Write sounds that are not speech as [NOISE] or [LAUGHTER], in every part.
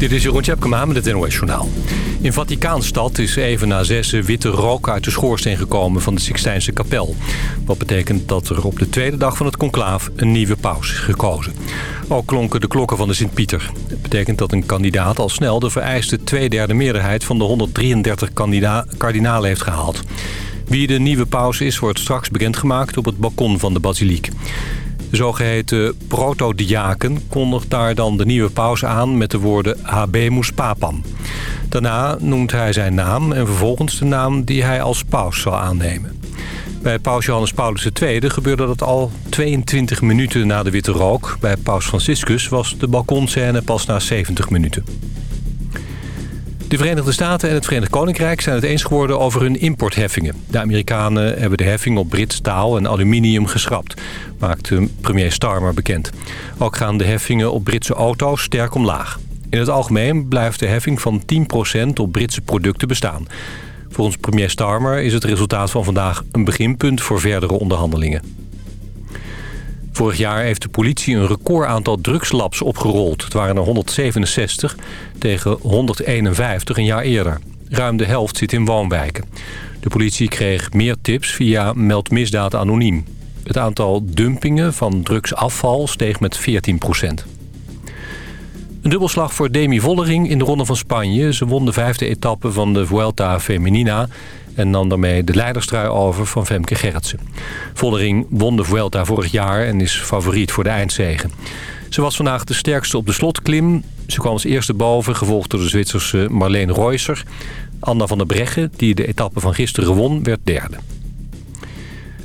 Dit is Jeroen Tjepkema met het NOS Journaal. In Vaticaanstad is even na zessen witte rook uit de schoorsteen gekomen van de Sixtijnse kapel. Wat betekent dat er op de tweede dag van het conclaaf een nieuwe paus is gekozen. Ook klonken de klokken van de Sint-Pieter. Het betekent dat een kandidaat al snel de vereiste tweederde meerderheid van de 133 kardinalen heeft gehaald. Wie de nieuwe paus is, wordt straks bekendgemaakt op het balkon van de basiliek. De zogeheten protodiaken kondigt daar dan de nieuwe paus aan met de woorden Habemus Papam. Daarna noemt hij zijn naam en vervolgens de naam die hij als paus zal aannemen. Bij paus Johannes Paulus II gebeurde dat al 22 minuten na de witte rook. Bij paus Franciscus was de balkonscène pas na 70 minuten. De Verenigde Staten en het Verenigd Koninkrijk zijn het eens geworden over hun importheffingen. De Amerikanen hebben de heffing op Brits staal en aluminium geschrapt, maakte premier Starmer bekend. Ook gaan de heffingen op Britse auto's sterk omlaag. In het algemeen blijft de heffing van 10% op Britse producten bestaan. Volgens premier Starmer is het resultaat van vandaag een beginpunt voor verdere onderhandelingen. Vorig jaar heeft de politie een record aantal drugslabs opgerold. Het waren er 167 tegen 151 een jaar eerder. Ruim de helft zit in woonwijken. De politie kreeg meer tips via Meld Misdaad Anoniem. Het aantal dumpingen van drugsafval steeg met 14 procent. Een dubbelslag voor Demi Vollering in de Ronde van Spanje. Ze won de vijfde etappe van de Vuelta Feminina... en nam daarmee de leiderstrui over van Femke Gerritsen. Vollering won de Vuelta vorig jaar en is favoriet voor de eindzegen. Ze was vandaag de sterkste op de slotklim. Ze kwam als eerste boven, gevolgd door de Zwitserse Marleen Reusser. Anna van der Breggen, die de etappe van gisteren won, werd derde.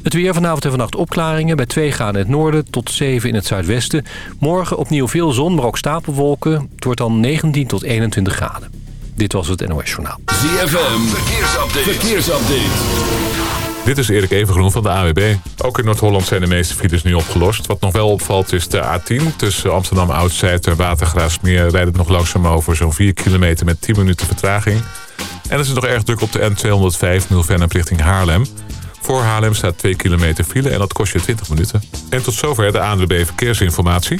Het weer vanavond en vannacht opklaringen. Bij 2 graden in het noorden tot 7 in het zuidwesten. Morgen opnieuw veel zon, maar ook stapelwolken. Het wordt dan 19 tot 21 graden. Dit was het NOS Journaal. ZFM, verkeersupdate. verkeersupdate. Dit is Erik Evengroen van de AWB. Ook in Noord-Holland zijn de meeste files nu opgelost. Wat nog wel opvalt is de A10. Tussen Amsterdam Oud-Zuid en Watergraafsmeer rijdt het nog langzaam over zo'n 4 kilometer met 10 minuten vertraging. En het is nog erg druk op de N205 Milvenum richting Haarlem. Voor Haarlem staat 2 kilometer file en dat kost je 20 minuten. En tot zover de ANWB Verkeersinformatie.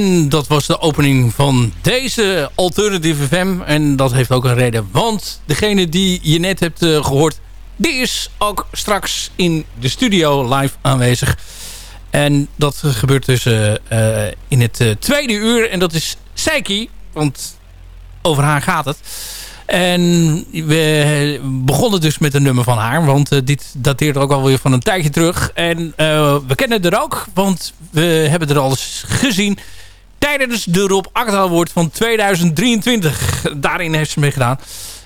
En dat was de opening van deze Alternative FM. En dat heeft ook een reden. Want degene die je net hebt uh, gehoord... die is ook straks in de studio live aanwezig. En dat gebeurt dus uh, in het tweede uur. En dat is Seiki. Want over haar gaat het. En we begonnen dus met een nummer van haar. Want dit dateert ook alweer van een tijdje terug. En we kennen er ook. Want we hebben er al eens gezien tijdens de Rob Akda Award van 2023. Daarin heeft ze mee gedaan.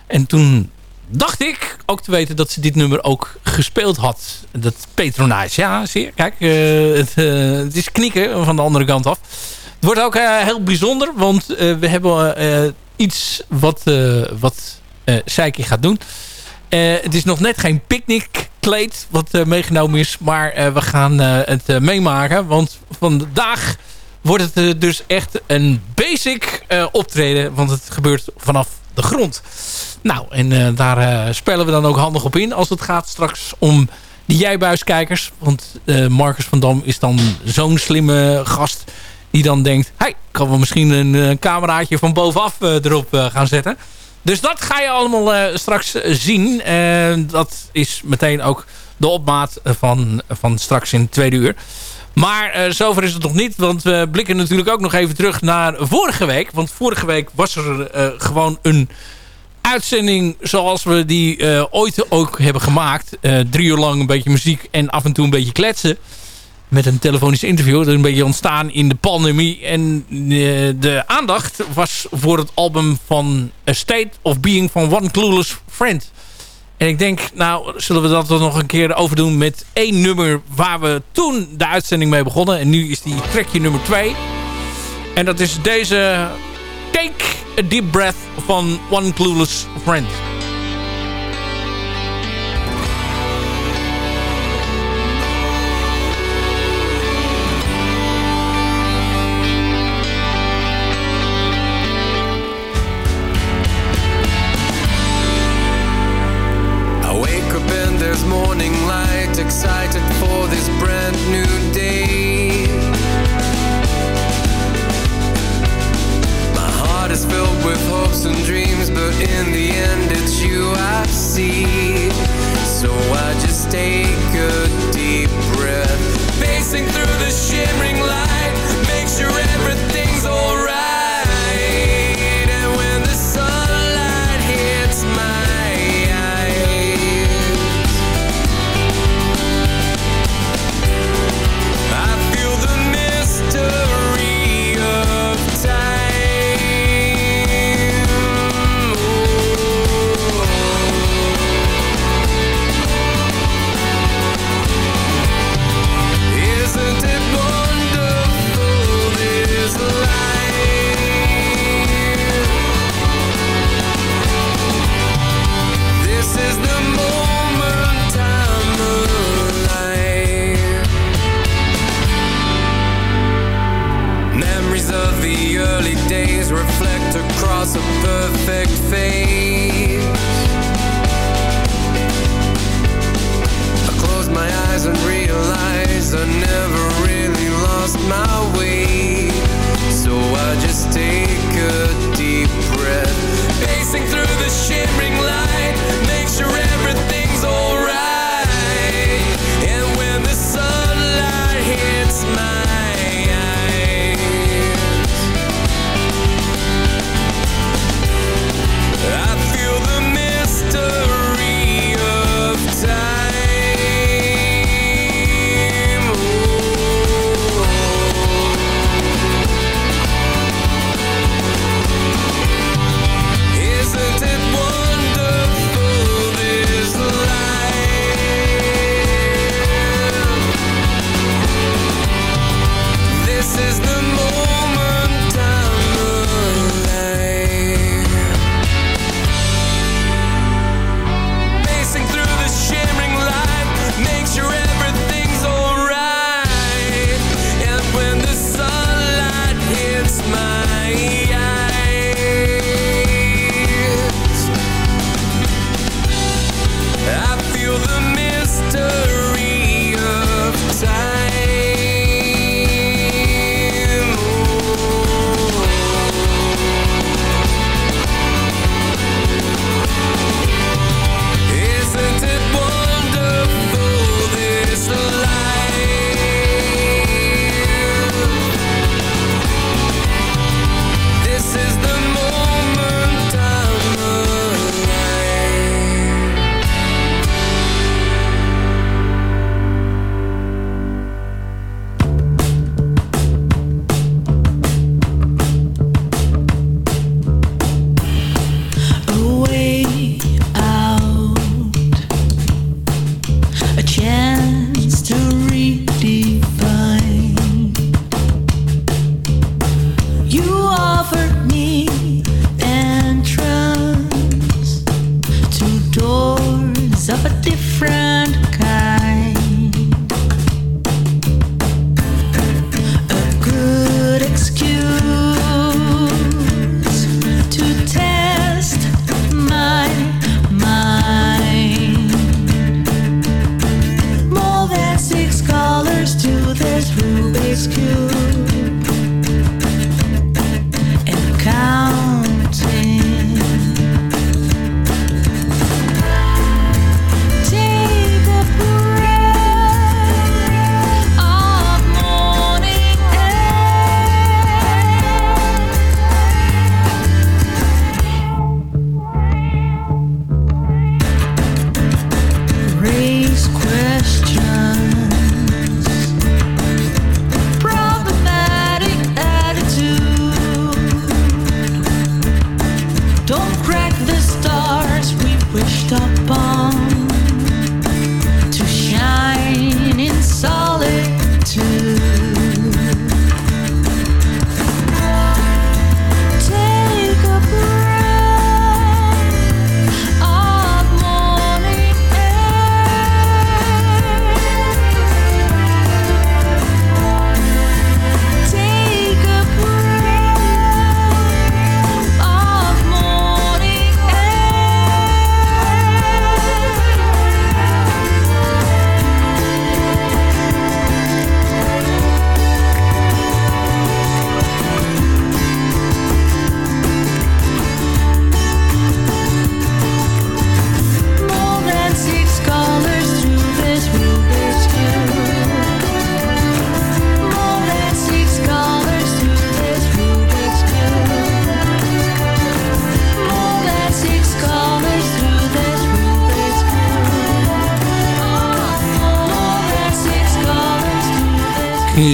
En toen dacht ik ook te weten dat ze dit nummer ook gespeeld had. Dat Patronage. Ja, zie je. Kijk, uh, het, uh, het, is knikken van de andere kant af. Het wordt ook uh, heel bijzonder, want we hebben iets wat, wat Seiki gaat doen. het is nog net geen picknickkleed wat meegenomen is, maar we gaan het meemaken. Want vandaag wordt het uh, dus echt een basic uh, optreden. Want het gebeurt vanaf de grond. Nou, en uh, daar spelen we dan ook handig op in. Als het gaat straks om die jijbuiskijkers. Want Marcus van Dam is dan zo'n slimme gast. Die dan denkt, hey, kan we misschien een cameraatje van bovenaf erop gaan zetten. Dus dat ga je allemaal straks zien. dat is meteen ook de opmaat van, van straks in het tweede uur. Maar uh, zover is het nog niet. Want we blikken natuurlijk ook nog even terug naar vorige week. Want vorige week was er uh, gewoon een uitzending zoals we die uh, ooit ook hebben gemaakt. drie uur lang een beetje muziek en af en toe een beetje kletsen. Met een telefonisch interview. Dat is een beetje ontstaan in de pandemie. En de aandacht was voor het album van A State of Being van One Clueless Friend. En ik denk, nou, zullen we dat dan nog een keer overdoen met één nummer waar we toen de uitzending mee begonnen. En nu is die trekje nummer twee. En dat is deze Take a Deep Breath van One Clueless Friend. excited for this brand new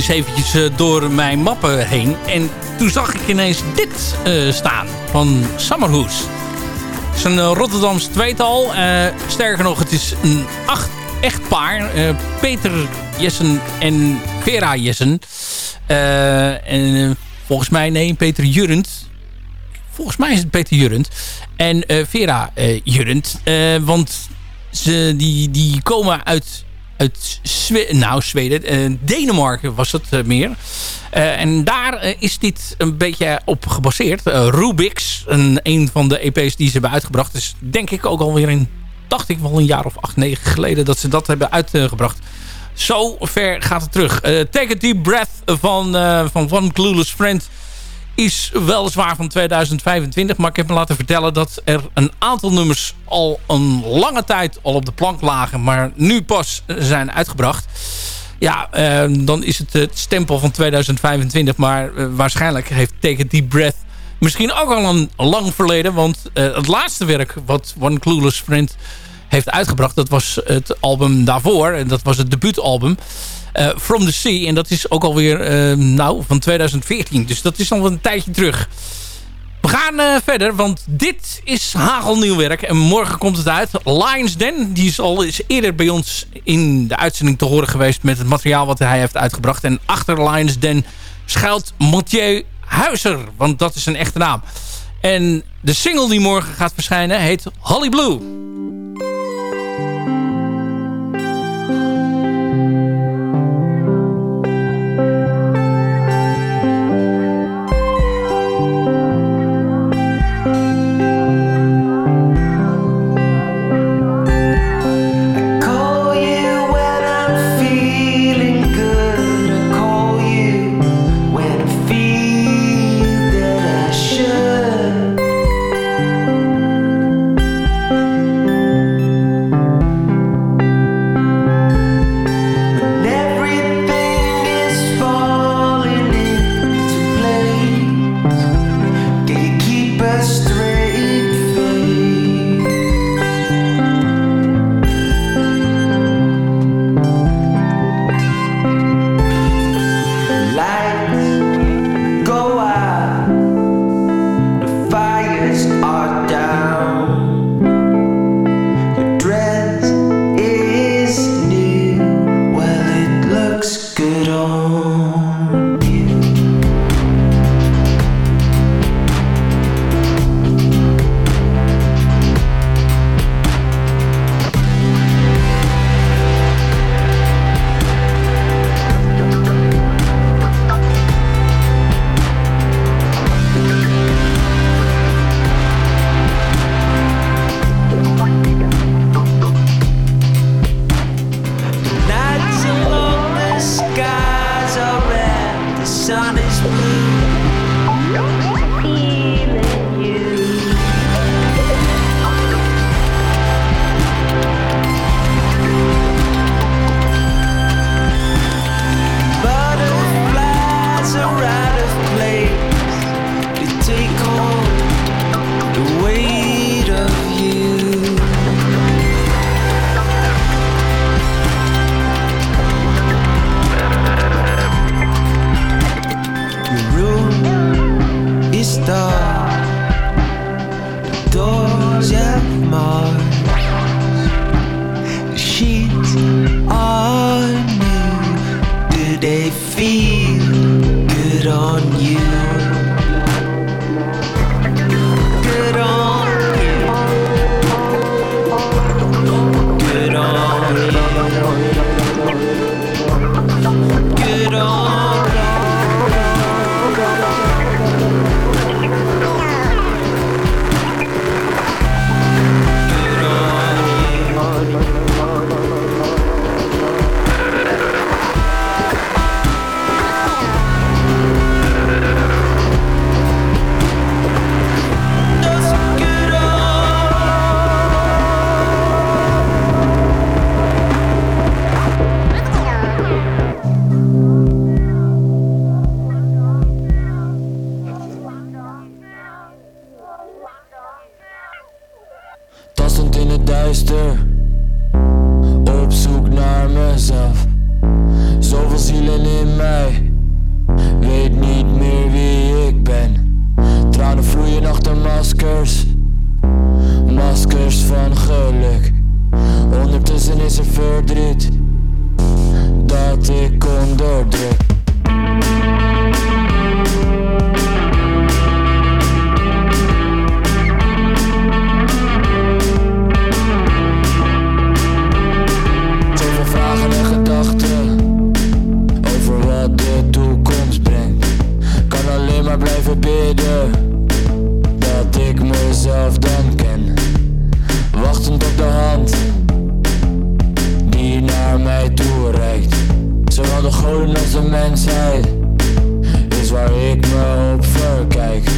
even eh, door mijn mappen heen. En toen zag ik ineens dit eh, staan van Summerhoes. Het is een eh, Rotterdams tweetal. Sterker nog, het is een acht echtpaar. Peter Jessen en Vera Jessen. en volgens mij, nee, Peter Jurend. Volgens mij is het Peter Jurend. En Vera Jurend. want ze, die, die komen uit uit Zwe nou, Zweden, eh, Denemarken was het eh, meer. Eh, en daar is dit een beetje op gebaseerd. Rubix, een, een van de EP's die ze hebben uitgebracht. Dus denk ik ook alweer in, dacht ik wel een jaar of acht, negen geleden dat ze dat hebben uitgebracht. Zo ver gaat het terug. Take a Deep Breath van, van One Clueless Friend is weliswaar van 2025. Maar ik heb me laten vertellen dat er een aantal nummers al een lange tijd al op de plank lagen. Maar nu pas zijn uitgebracht. Ja, eh, dan is het het stempel van 2025. Maar eh, waarschijnlijk heeft a Deep Breath misschien ook al een lang verleden. Want eh, het laatste werk wat One Clueless Friend heeft uitgebracht... dat was het album daarvoor. En dat was het debuutalbum. Eh, From the Sea. En dat is ook alweer eh, nou, van 2014. Dus dat is al een tijdje terug. We gaan eh, verder, want dit is hagelnieuw werk. En morgen komt het uit. Lions Den, die is al eens eerder bij ons in de uitzending te horen geweest... met het materiaal wat hij heeft uitgebracht. En achter Lions Den schuilt Mathieu Huizer. Want dat is een echte naam. En de single die morgen gaat verschijnen heet Holly Blue. wachtend op de hand die naar mij toe reikt. Zowel de goden als de mensheid is waar ik me op verkijk.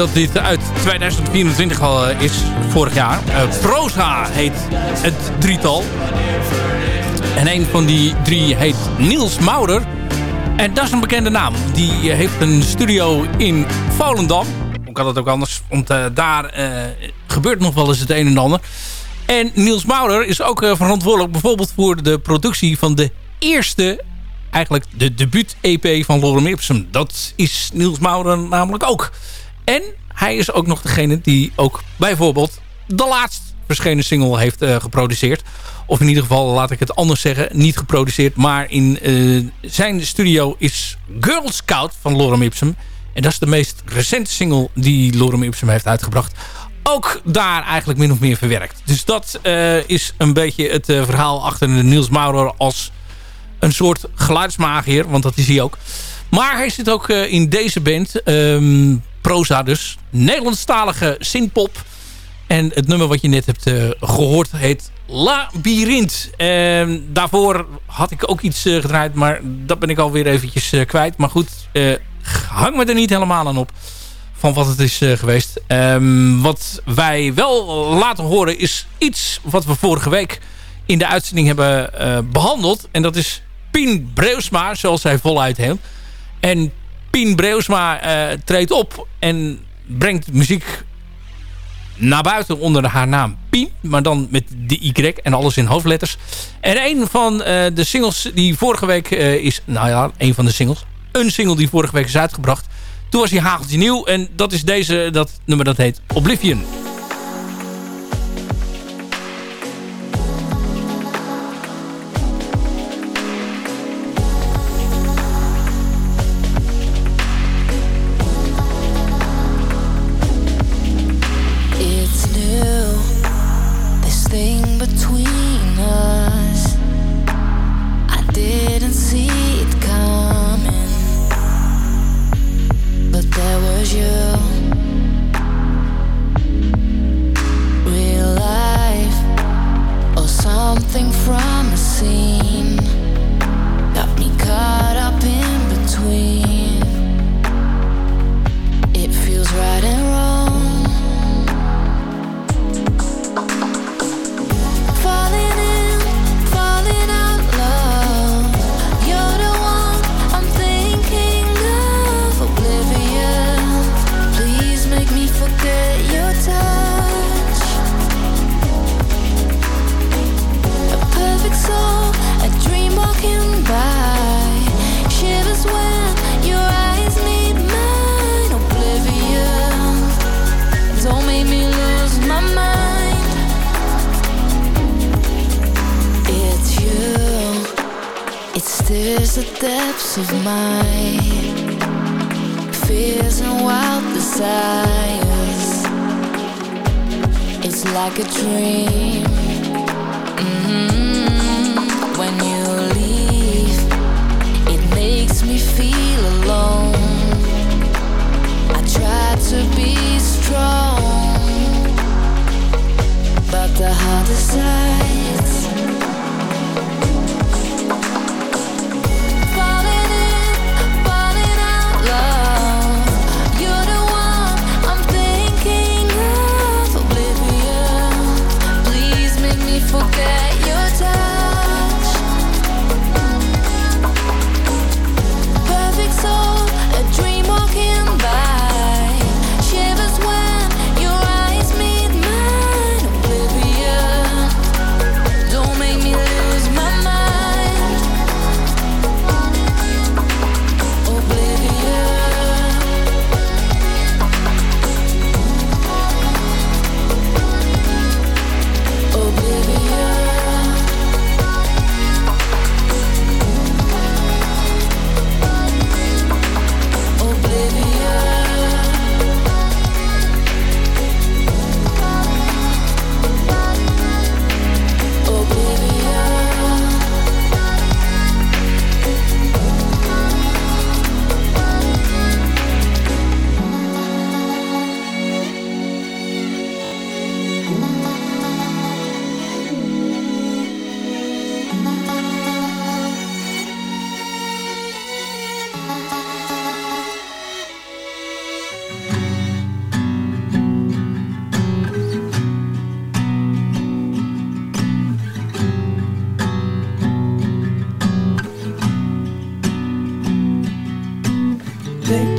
Dat dit uit 2024 al eh, is, vorig jaar. Eh, Proza heet het drietal. En een van die drie heet Niels Mouder. En dat is een bekende naam. Die eh, heeft een studio in Volendam. Hoe kan dat ook anders? Want daar gebeurt nog wel eens het een en ander. En Niels Mouder is ook verantwoordelijk bijvoorbeeld voor de productie van de eerste eigenlijk de debuut-EP van Lorem Ipsum. Dat is Niels Mouder namelijk ook. En hij is ook nog degene die ook bijvoorbeeld de laatst verschenen single heeft eh, geproduceerd. Of in ieder geval, laat ik het anders zeggen, niet geproduceerd. Maar in eh, zijn studio is Girl Scout van Lorem Ipsum. En dat is de meest recente single die Lorem Ipsum heeft uitgebracht. Ook daar eigenlijk min of meer verwerkt. Dus dat eh, is een beetje het verhaal achter Niels Maurer als een soort geluidsmagier. Want dat is hij ook. Maar hij zit ook in deze band. ehm, Proza dus. Nederlandstalige synthpop. En het nummer wat je net hebt eh, gehoord heet Labyrinth. En daarvoor had ik ook iets eh, gedraaid. Maar dat ben ik alweer eventjes eh, kwijt. Maar goed, hang me er niet helemaal aan op. Van wat het is geweest. Ehm, wat wij wel laten horen is iets wat we vorige week in de uitzending hebben eh, behandeld. En dat is Pien Breusma, zoals hij voluit heet. En Pien Breusma eh, treedt op en brengt muziek naar buiten onder haar naam Pien. Maar dan met de Y en alles in hoofdletters. En een van eh, de singles die vorige week eh, is... Nou ja, een van de singles. Een single die vorige week is uitgebracht. Toen was hij hageltje nieuw. En dat is deze, dat nummer dat heet Oblivion. There's the depths of my fears and wild desires. It's like a dream. Mhm. When you leave, it makes me feel alone. I try to be strong, but the heart decides.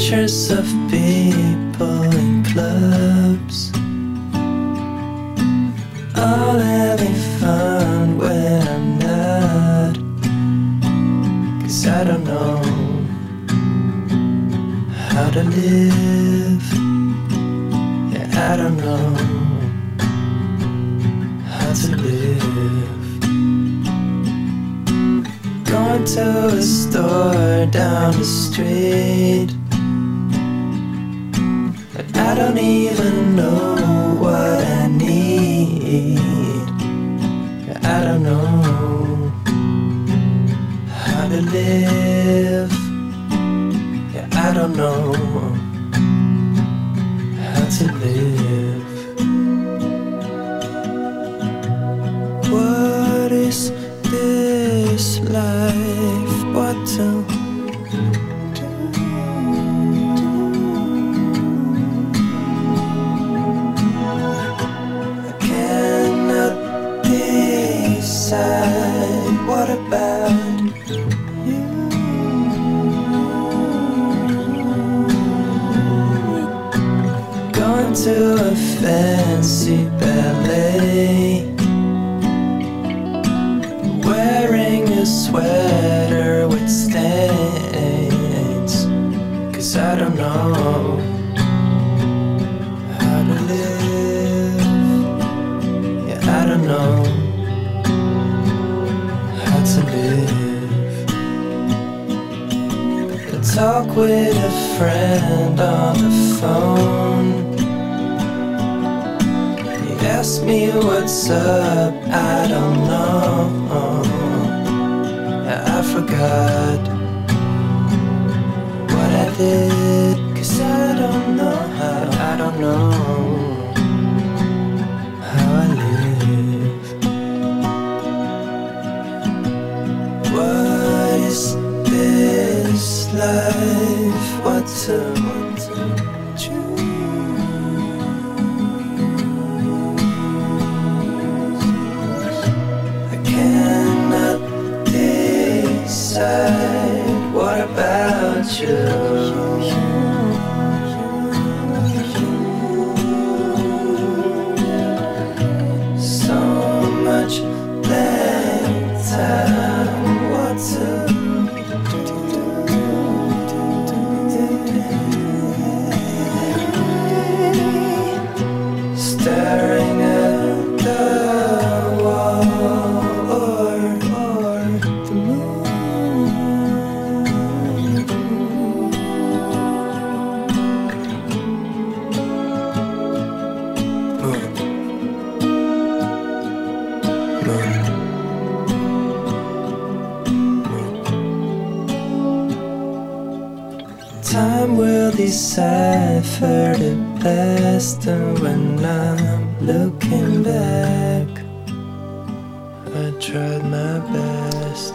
Pictures of people in clubs. All having fun when I'm not Cause I don't know how to live. Yeah, I don't know how to live. Going to a store down the street but how to live. I talk with a friend on the phone. He asked me what's up, I don't know. I forgot what I did. Cause I don't know how, I don't know life? A choose? I cannot decide. What about you? The best, when I'm looking back, I tried my best.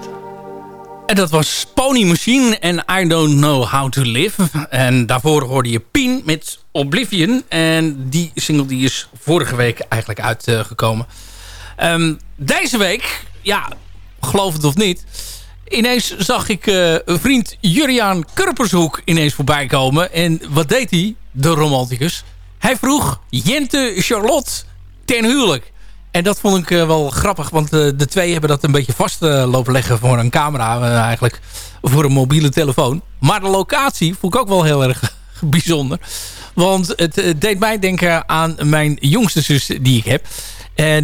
En dat was Pony Machine en I Don't Know How To Live. En daarvoor hoorde je Pien met Oblivion. En die single die is vorige week eigenlijk uitgekomen. Ehm, deze week, ja, geloof het of niet... Ineens zag ik een vriend Juriaan Kurpershoek ineens voorbij komen. En wat deed hij, de romanticus? Hij vroeg Jente Charlotte ten huwelijk. En dat vond ik eh, wel grappig, want eh, de twee hebben dat een beetje vast eh, lopen leggen voor een camera eigenlijk. Voor een mobiele telefoon. Maar de locatie vond ik ook wel heel erg [LAUGHS] bijzonder. Want het deed mij denken aan mijn jongste zus die ik heb.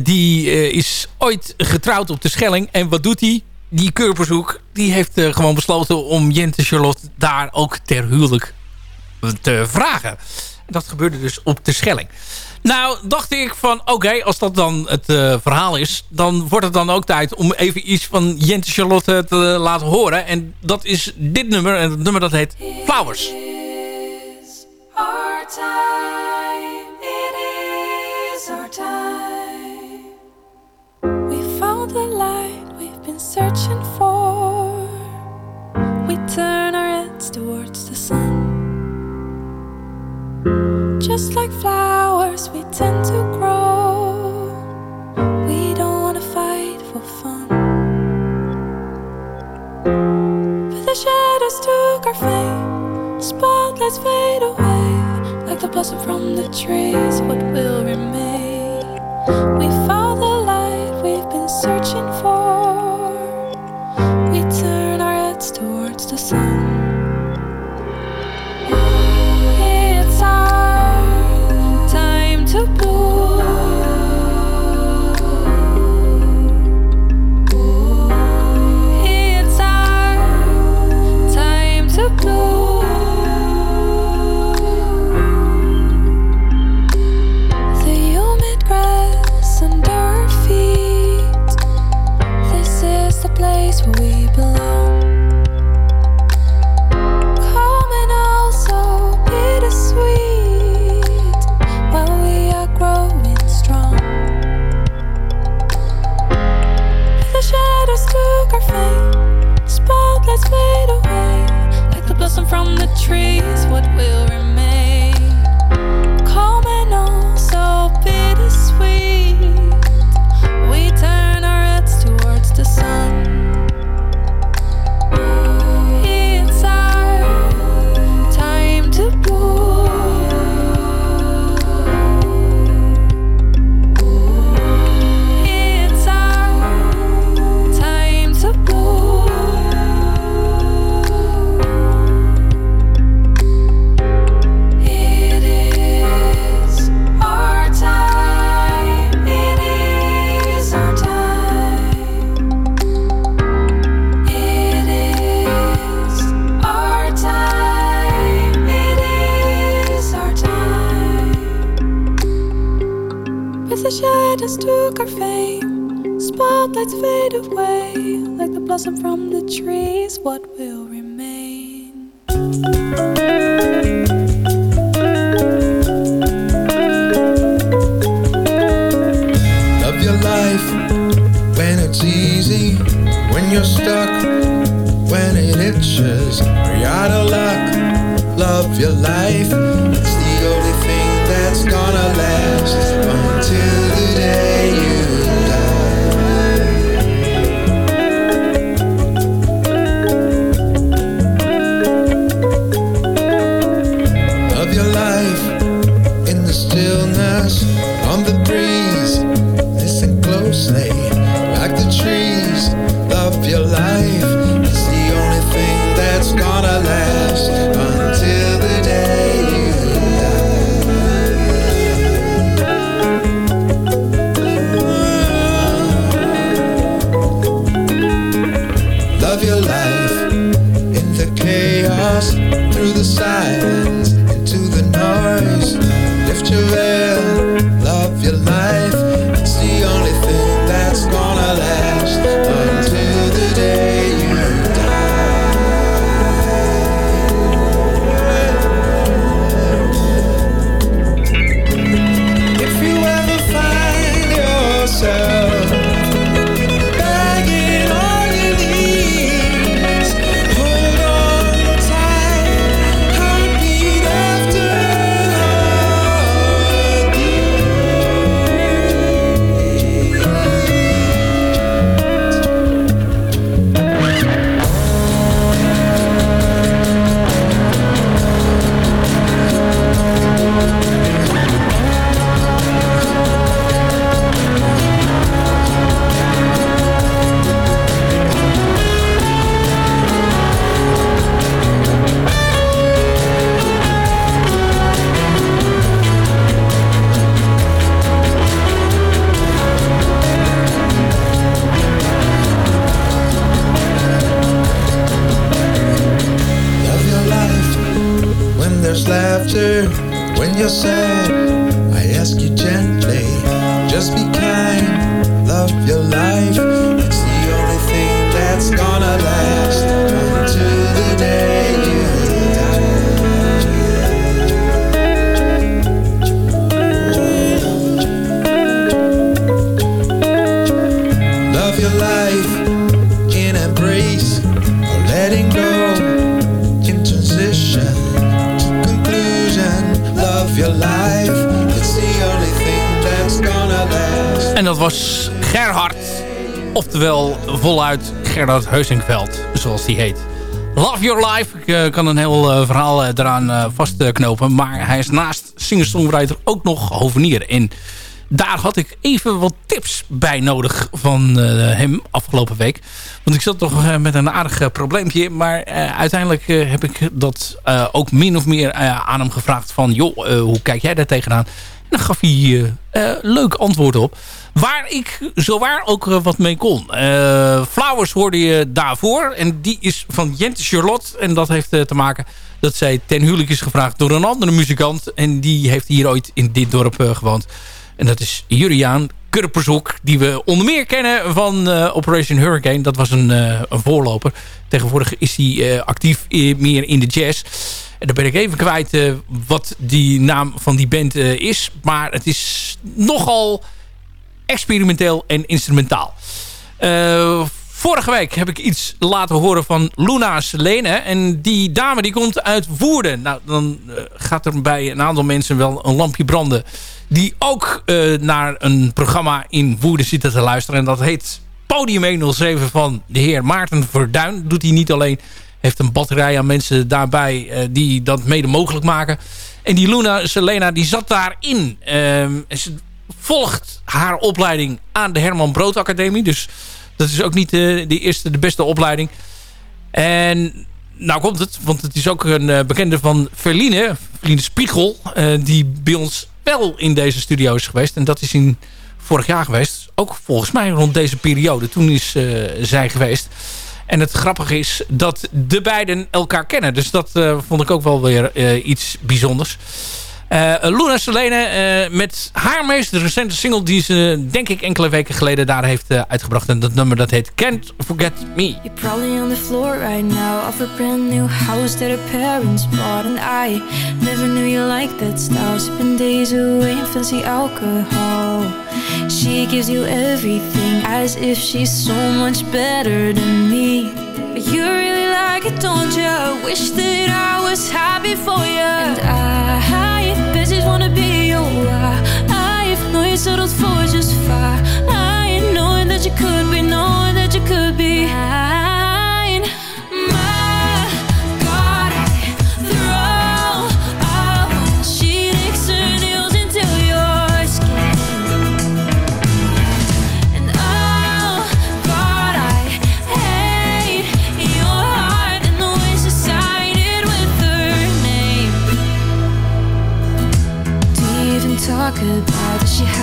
Die is ooit getrouwd op de Schelling. En wat doet hij? Die keurbezoek, die heeft gewoon besloten om Jente Charlotte daar ook ter huwelijk te vragen. Dat gebeurde dus op de Schelling. Nou, dacht ik van, oké, als dat dan het eh, verhaal is... dan wordt het dan ook tijd om even iets van Jente Charlotte te laten horen. En dat is dit nummer. En het nummer dat heet Flowers. is time. It is our time. We found the light we've been searching for. We turn our heads. Just like flowers, we tend to grow. We don't want to fight for fun. But the shadows took our fame. Spotlights fade away. Like the blossom from the trees, what will remain? We found the light we've been searching for. We turn our heads towards the sun. Time Love your life, it's the only thing that's gonna last when you're sad, voluit Gerhard Heusingveld, zoals die heet. Love Your Life. Ik eh, kan een heel eh, verhaal eh, eraan vastknopen. Maar hij is naast singer-songwriter ook nog hovenier. En daar had ik even wat tips bij nodig van hem afgelopen week. Want ik zat toch met een aardig probleempje. Maar uiteindelijk heb ik dat ook min of meer aan hem gevraagd. Van joh, hoe kijk jij daar tegenaan? Dan gaf hij eh, eh, leuk antwoord op. Waar ik zowaar ook eh, wat mee kon. Flowers hoorde je daarvoor. En die is van Jente Charlotte. En dat heeft te maken dat zij ten huwelijk is gevraagd door een andere muzikant. En die heeft hier ooit in dit dorp gewoond. En dat is Juriaan Kurpershoek. Die we onder meer kennen van eh, Operation Hurricane. Dat was een, eh, een voorloper. Tegenwoordig is hij eh, actief meer in de jazz. En dan ben ik even kwijt wat die naam van die band is. Maar het is nogal experimenteel en instrumentaal. Vorige week heb ik iets laten horen van Luna Selene. En die dame die komt uit Woerden. Nou, dan gaat er bij een aantal mensen wel een lampje branden. Die ook eh, naar een programma in Woerden zitten te luisteren. En dat heet Podium 107 van de heer Maarten Verduin. Doet hij niet alleen. Heeft een batterij aan mensen daarbij eh, die dat mede mogelijk maken. En die Luna Selena die zat daarin. Ehm, ze volgt haar opleiding aan de Herman Brood Academie. Dus dat is ook niet de, de eerste, de beste opleiding. En nou komt het, want het is ook een eh, bekende van Verline, Verline Spiegel, eh, die bij ons wel in deze studio is geweest. En dat is in vorig jaar geweest. Ook volgens mij rond deze periode. Toen is eh, zij geweest. En het grappige is dat de beiden elkaar kennen. Dus dat eh, vond ik ook wel weer eh, iets bijzonders. Eh, Luna Selene eh, met haar meest recente single... die ze denk ik enkele weken geleden daar heeft eh, uitgebracht. En dat nummer dat heet Can't Forget Me. You're probably on the floor right now of a brand new house that her parents bought. And I never knew you liked that style. Sipping days away in fancy alcohol. She gives you everything as if she's so much better than me. You really like it, don't you? Wish that I was happy for you. And I, I just wanna be your wife. I know you settled for just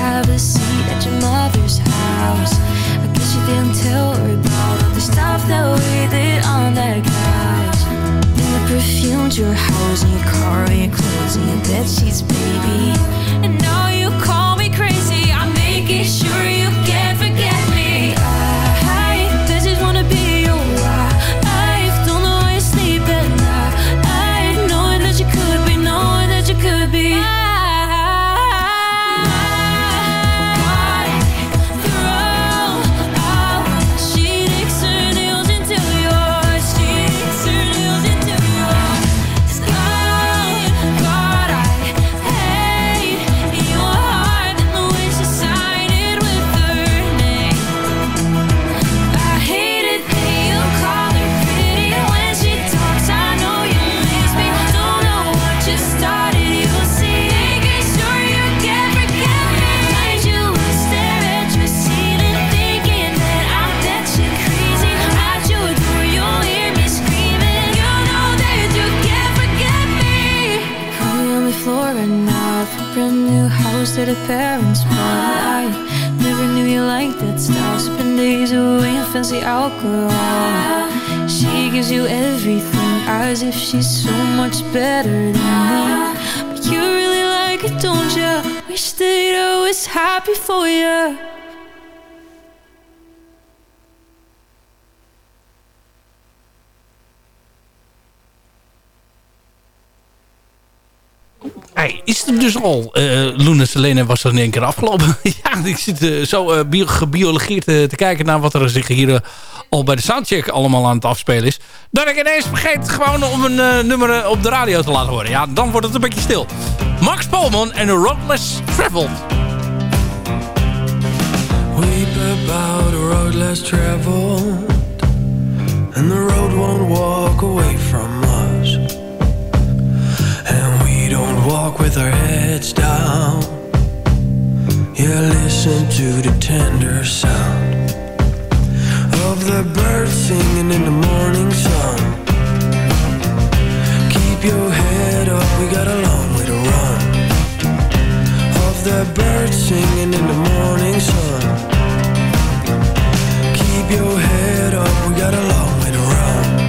have a seat at your mother's house? I guess you didn't tell her about all the stuff that we did on that couch. And the perfumes your house and your car and your clothes and your bed sheets, baby. Days away in fancy alcohol. She gives you everything as if she's so much better than me. But you really like like it, don't ya? Wish that I was happy for ya. Dus al. Eh Luna Selene was er in één keer afgelopen. [LAUGHS] ja, ik zit eh, zo bio- gebiologeerd te kijken naar wat er zich hier al bij de soundcheck allemaal aan het afspelen is. Dat ik ineens vergeet gewoon om een nummer op de radio te laten horen. Ja, dan wordt het een beetje stil. Max Polman en Roadless Traveled. Weep about a road less traveled, and the road won't walk away from walk with our heads down. Yeah, listen to the tender sound of the birds singing in the morning sun. Keep your head up, we got a long way to run of the birds singing in the morning sun. Keep your head up, we got a long way to run.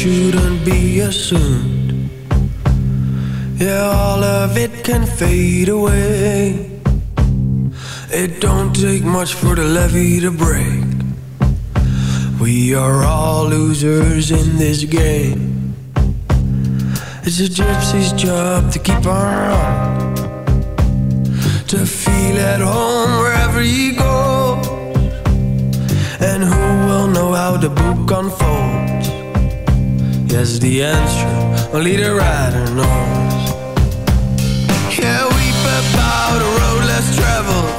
shouldn't be assumed. Yeah, all of it can fade away. It don't take much for the levee to break. We are all losers in this game. It's a gypsy's job to keep on, to feel at home wherever he goes. And who will know how the book unfolds? Yes, the answer only the writer knows. Yeah, weep about a road less traveled.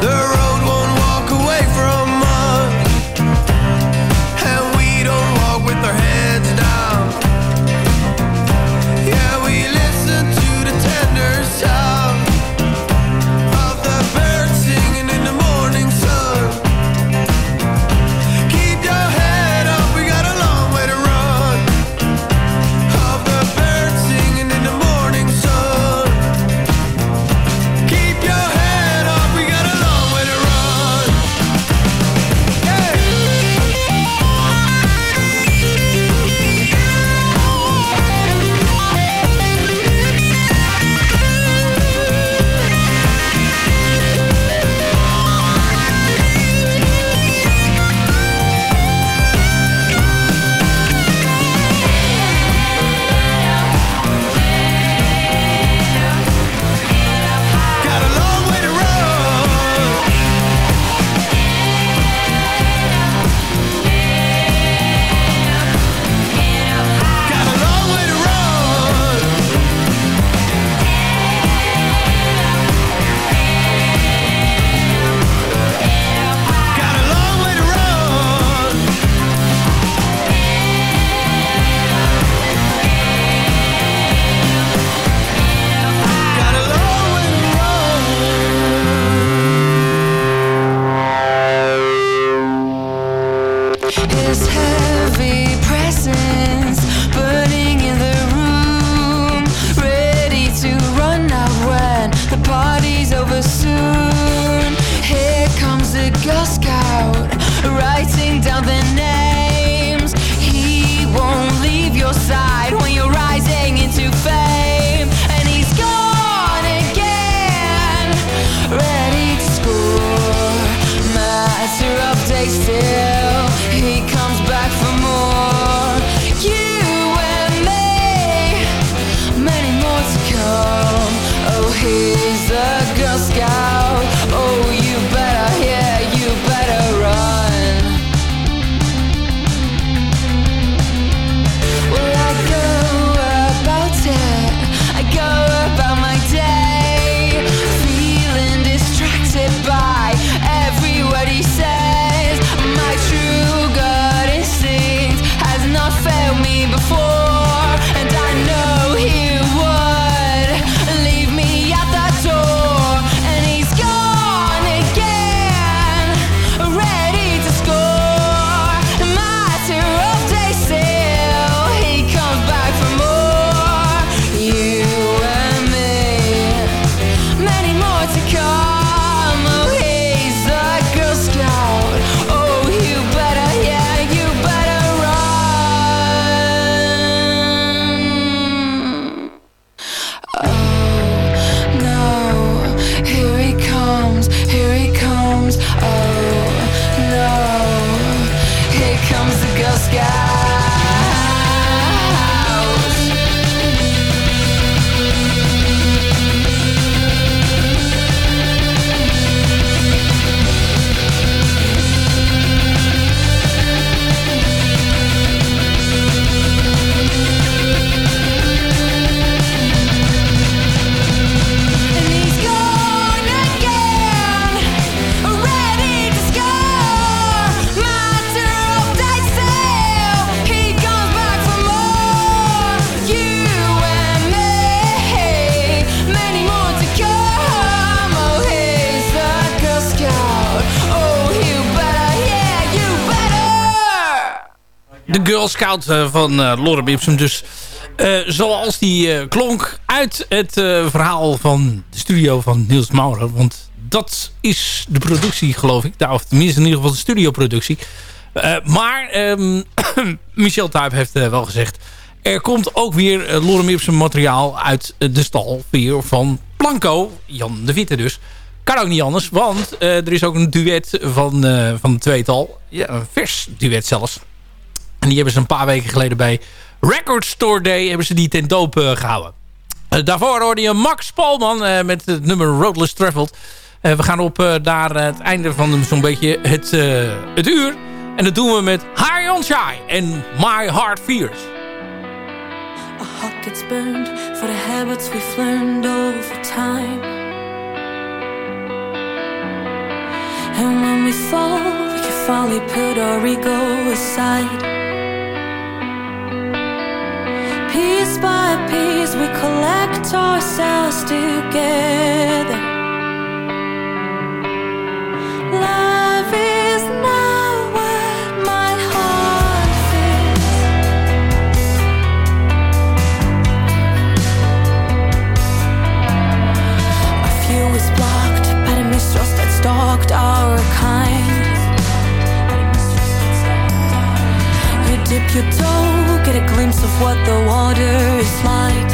The road Eh, van uh, Lorem Ipsum. Dus eh, zoals die klonk uit het verhaal van de studio van Niels Maurer. Want dat is de productie, geloof ik. Nou, of tenminste in ieder geval de studioproductie. Maar ehm, [CLEARS THROAT] Michel Tuyp heeft wel gezegd... er komt ook weer uh, Lorem Ipsum materiaal uit de stal weer van Blanco. Jan de Witte dus. Kan ook niet anders, want er is ook een duet van, eh, van de tweetal. Ja, een vers duet zelfs. En die hebben ze een paar weken geleden bij Record Store Day... hebben ze die ten doop eh, gehouden. Eh, daarvoor hoorde je Max Polman eh, met het nummer Roadless Traveled. We gaan op naar het einde van zo'n beetje het, het uur. En dat doen we met High on Shy en My Heart Fears. Burned for the habits learned over time. And when we fall, we can finally put our ego aside. By piece, we collect ourselves together. Love is what my heart blocked mistrust stalked our kind. You dip your toe, get a glimpse of what the water is like.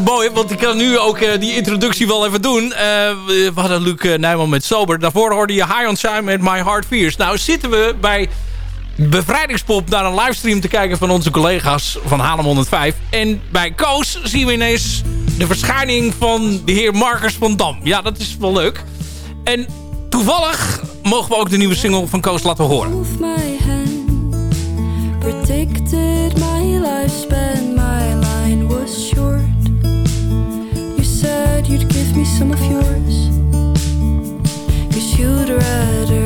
Mooi, want ik kan nu ook eh, die introductie wel even doen. Eh, we hadden Luc eh, Nijman met Sober. Daarvoor hoorde je High on Time met My Heart Fears. Nou zitten we bij Bevrijdingspop naar een livestream te kijken van onze collega's van Haarlem 105. En bij Koos zien we ineens de verschijning van de heer Marcus van Dam. Ja, dat is wel leuk. En toevallig mogen we ook de nieuwe single van Koos laten horen. Predicted my lifespan. My line was short. You'd give me some of yours. Cause you'd rather